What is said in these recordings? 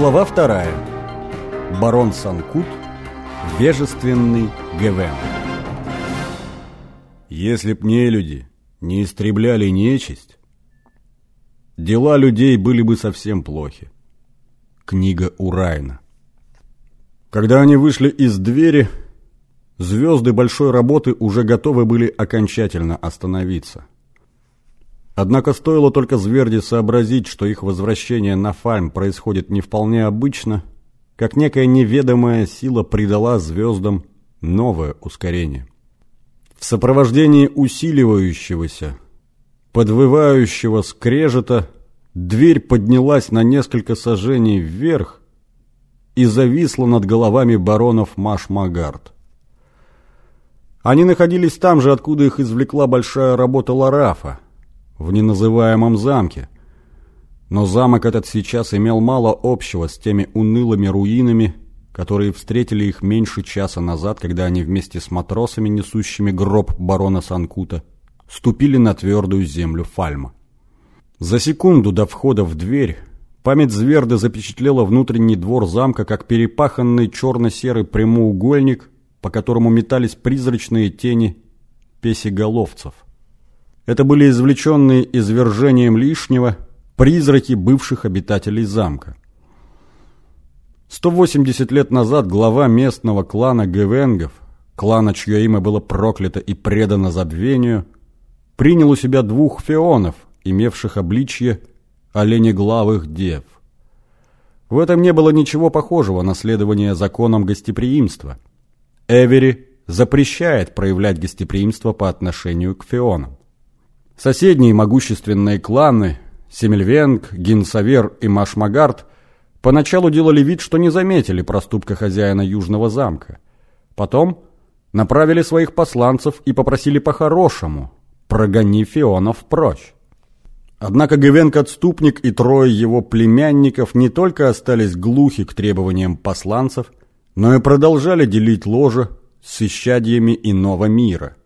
Глава вторая. Барон Санкут. Вежественный ГВ. Если б не люди не истребляли нечисть, дела людей были бы совсем плохи. Книга Урайна. Когда они вышли из двери, звезды большой работы уже готовы были окончательно остановиться. Однако стоило только Зверди сообразить, что их возвращение на Фальм происходит не вполне обычно, как некая неведомая сила придала звездам новое ускорение. В сопровождении усиливающегося, подвывающего скрежета, дверь поднялась на несколько сажений вверх и зависла над головами баронов Маш-Магард. Они находились там же, откуда их извлекла большая работа Ларафа, в неназываемом замке. Но замок этот сейчас имел мало общего с теми унылыми руинами, которые встретили их меньше часа назад, когда они вместе с матросами, несущими гроб барона Санкута, ступили на твердую землю Фальма. За секунду до входа в дверь память Зверды запечатлела внутренний двор замка как перепаханный черно-серый прямоугольник, по которому метались призрачные тени песеголовцев – это были извлеченные извержением лишнего призраки бывших обитателей замка. 180 лет назад глава местного клана Гевенгов, клана, чье имя было проклято и предано забвению, принял у себя двух феонов, имевших обличье оленеглавых дев. В этом не было ничего похожего на следование законам гостеприимства. Эвери запрещает проявлять гостеприимство по отношению к феонам. Соседние могущественные кланы Семельвенг, Гинсавер и Машмагард поначалу делали вид, что не заметили проступка хозяина Южного замка. Потом направили своих посланцев и попросили по-хорошему «прогони Фионов прочь». Однако Гевенк-отступник и трое его племянников не только остались глухи к требованиям посланцев, но и продолжали делить ложе с исчадьями иного мира.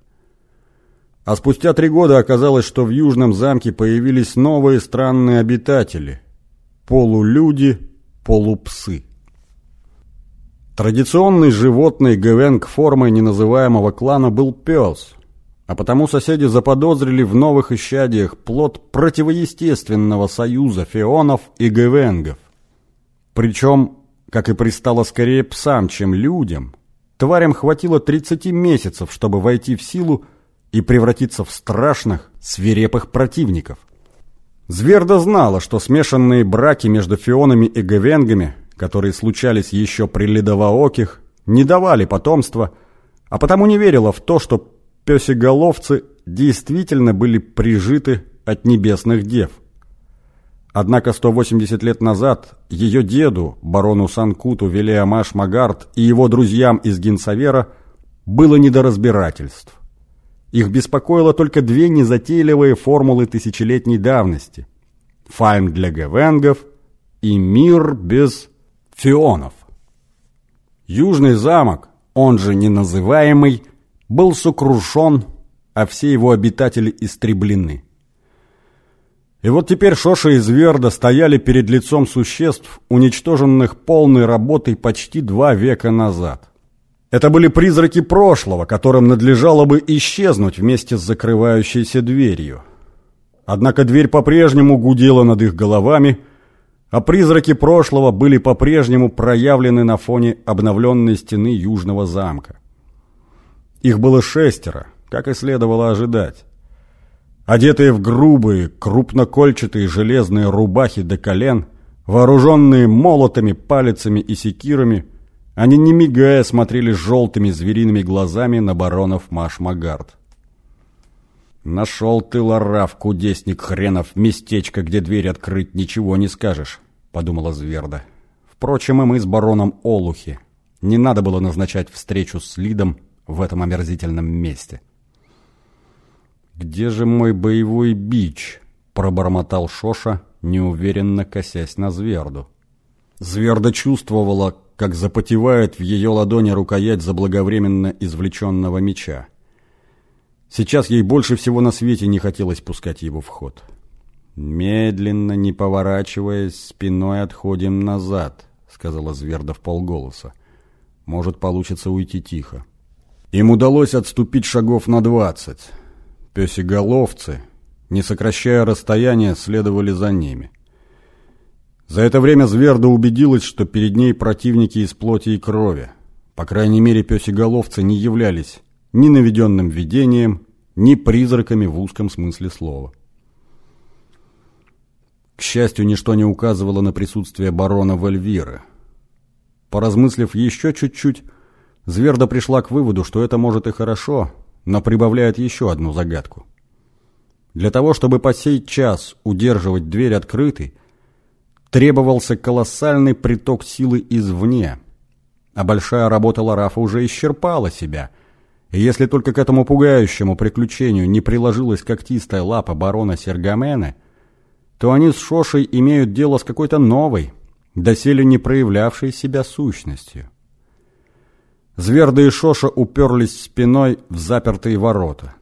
А спустя три года оказалось, что в Южном замке появились новые странные обитатели – полулюди, полупсы. Традиционной животной гвенг формой неназываемого клана был пес, а потому соседи заподозрили в новых исчадиях плод противоестественного союза феонов и гвенгов. Причем, как и пристало скорее псам, чем людям, тварям хватило 30 месяцев, чтобы войти в силу и превратиться в страшных, свирепых противников. Зверда знала, что смешанные браки между фионами и гавенгами, которые случались еще при ледовооких, не давали потомства, а потому не верила в то, что песеголовцы действительно были прижиты от небесных дев. Однако 180 лет назад ее деду, барону Санкуту Велиамаш Магард и его друзьям из Гинсавера было не до разбирательств. Их беспокоило только две незатейливые формулы тысячелетней давности. Фальм для гавенгов и мир без фионов. Южный замок, он же неназываемый, был сокрушен, а все его обитатели истреблены. И вот теперь Шоша и Зверда стояли перед лицом существ, уничтоженных полной работой почти два века назад. Это были призраки прошлого, которым надлежало бы исчезнуть вместе с закрывающейся дверью. Однако дверь по-прежнему гудела над их головами, а призраки прошлого были по-прежнему проявлены на фоне обновленной стены Южного замка. Их было шестеро, как и следовало ожидать. Одетые в грубые, крупнокольчатые железные рубахи до колен, вооруженные молотами, палицами и секирами – они, не мигая, смотрели желтыми звериными глазами на баронов Маш-Магард. «Нашел ты, Лараф, кудесник хренов, местечко, где дверь открыть, ничего не скажешь», — подумала Зверда. Впрочем, и мы с бароном Олухи. Не надо было назначать встречу с Лидом в этом омерзительном месте. «Где же мой боевой бич?» — пробормотал Шоша, неуверенно косясь на Зверду. Зверда чувствовала, как запотевает в ее ладони рукоять заблаговременно извлеченного меча. Сейчас ей больше всего на свете не хотелось пускать его в ход. «Медленно, не поворачиваясь, спиной отходим назад», — сказала Зверда в полголоса. «Может, получится уйти тихо». Им удалось отступить шагов на двадцать. Песеголовцы, не сокращая расстояние, следовали за ними. За это время Зверда убедилась, что перед ней противники из плоти и крови. По крайней мере, песеголовцы не являлись ни наведенным видением, ни призраками в узком смысле слова. К счастью, ничто не указывало на присутствие барона Вальвира. Поразмыслив еще чуть-чуть, Зверда пришла к выводу, что это может и хорошо, но прибавляет еще одну загадку. Для того, чтобы по сей час удерживать дверь открытой, требовался колоссальный приток силы извне, а большая работа Ларафа уже исчерпала себя, и если только к этому пугающему приключению не приложилась когтистая лапа барона Сергамена, то они с Шошей имеют дело с какой-то новой, доселе не проявлявшей себя сущностью. Зверда и Шоша уперлись спиной в запертые ворота.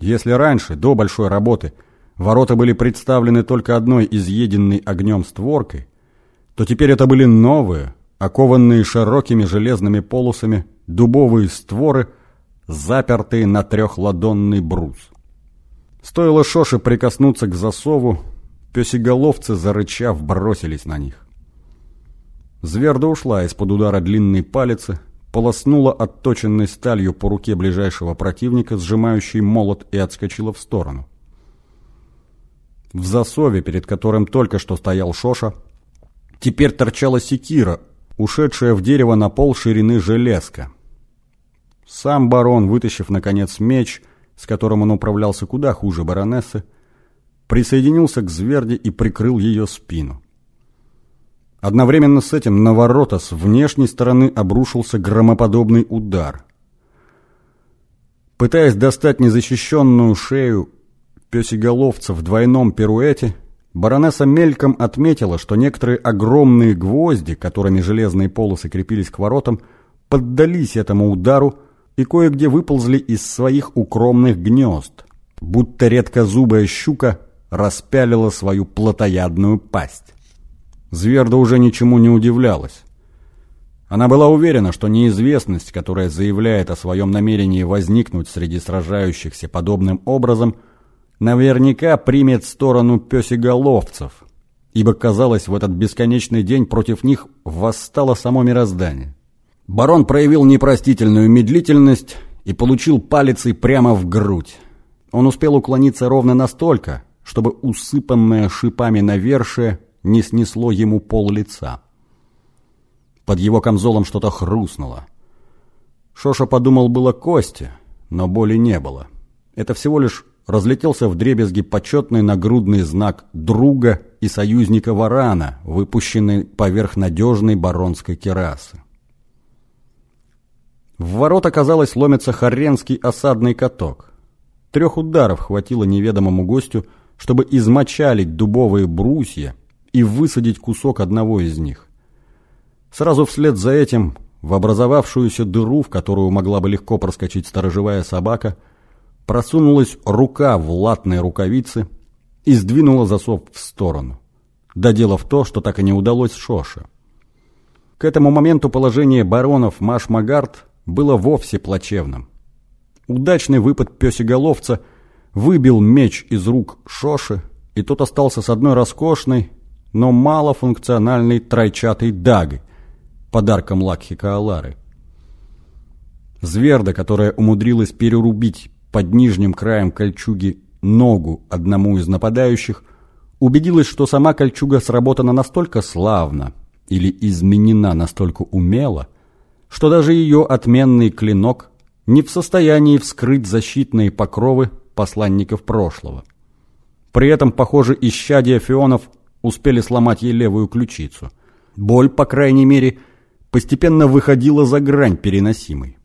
Если раньше, до большой работы, ворота были представлены только одной изъеденной огнем створкой, то теперь это были новые, окованные широкими железными полосами, дубовые створы, запертые на трехладонный брус. Стоило Шоше прикоснуться к засову, песеголовцы, зарычав, бросились на них. Зверда ушла из-под удара длинной палицы, полоснула отточенной сталью по руке ближайшего противника, сжимающей молот, и отскочила в сторону. В засове, перед которым только что стоял Шоша, теперь торчала секира, ушедшая в дерево на пол ширины железка. Сам барон, вытащив, наконец, меч, с которым он управлялся куда хуже баронессы, присоединился к зверде и прикрыл ее спину. Одновременно с этим на ворота с внешней стороны обрушился громоподобный удар. Пытаясь достать незащищенную шею песеголовца в двойном пируэте, баронесса мельком отметила, что некоторые огромные гвозди, которыми железные полосы крепились к воротам, поддались этому удару и кое-где выползли из своих укромных гнезд, будто редкозубая щука распялила свою плотоядную пасть. Зверда уже ничему не удивлялась. Она была уверена, что неизвестность, которая заявляет о своем намерении возникнуть среди сражающихся подобным образом, наверняка примет сторону песеголовцев, ибо, казалось, в этот бесконечный день против них восстало само мироздание. Барон проявил непростительную медлительность и получил палицей прямо в грудь. Он успел уклониться ровно настолько, чтобы усыпанное шипами навершие не снесло ему пол лица. Под его камзолом что-то хрустнуло. Шоша подумал было кости, но боли не было. Это всего лишь разлетелся в дребезги почетный нагрудный знак друга и союзника Варана, выпущенный поверх надежной баронской керасы. В ворот, оказалось, ломится хоренский осадный каток. Трех ударов хватило неведомому гостю, чтобы измочалить дубовые брусья и высадить кусок одного из них. Сразу вслед за этим в образовавшуюся дыру, в которую могла бы легко проскочить сторожевая собака, просунулась рука в латной рукавице и сдвинула засов в сторону. Доделав то, что так и не удалось Шоше. К этому моменту положение баронов Маш-Магард было вовсе плачевным. Удачный выпад песеголовца выбил меч из рук Шоши, и тот остался с одной роскошной, но малофункциональной тройчатой дагой, подарком Лакхика Алары. Зверда, которая умудрилась перерубить под нижним краем кольчуги ногу одному из нападающих, убедилась, что сама кольчуга сработана настолько славно или изменена настолько умело, что даже ее отменный клинок не в состоянии вскрыть защитные покровы посланников прошлого. При этом, похоже, исчадия фионов успели сломать ей левую ключицу. Боль, по крайней мере, постепенно выходила за грань переносимой.